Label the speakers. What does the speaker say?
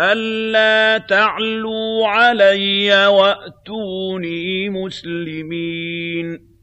Speaker 1: أَلَّا تَعْلُوا عَلَيَّ وَأْتُونِي مُسْلِمِينَ